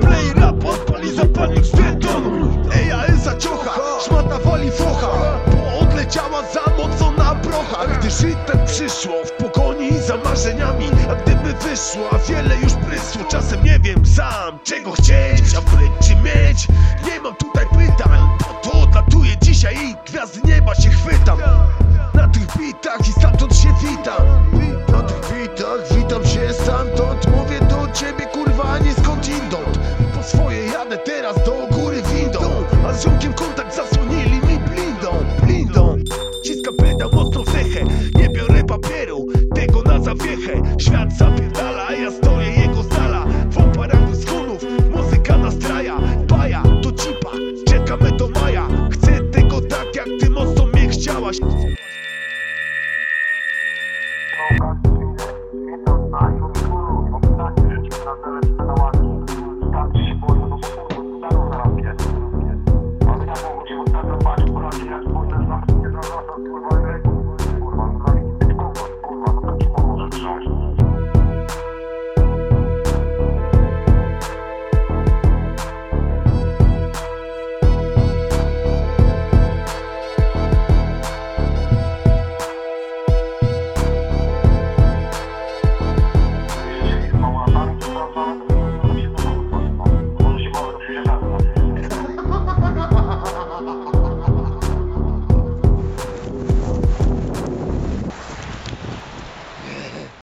Play rap, odpali zapalnik z dentonu EAS ciocha, szmata wali focha. Bo odleciała za mocno na prochach Gdy żytem przyszło w pogoni za marzeniami A gdyby wyszło, a wiele już prysło. Czasem nie wiem sam czego chcieć, a czy mieć. Nie teraz do góry windą A z ziomkiem kurwa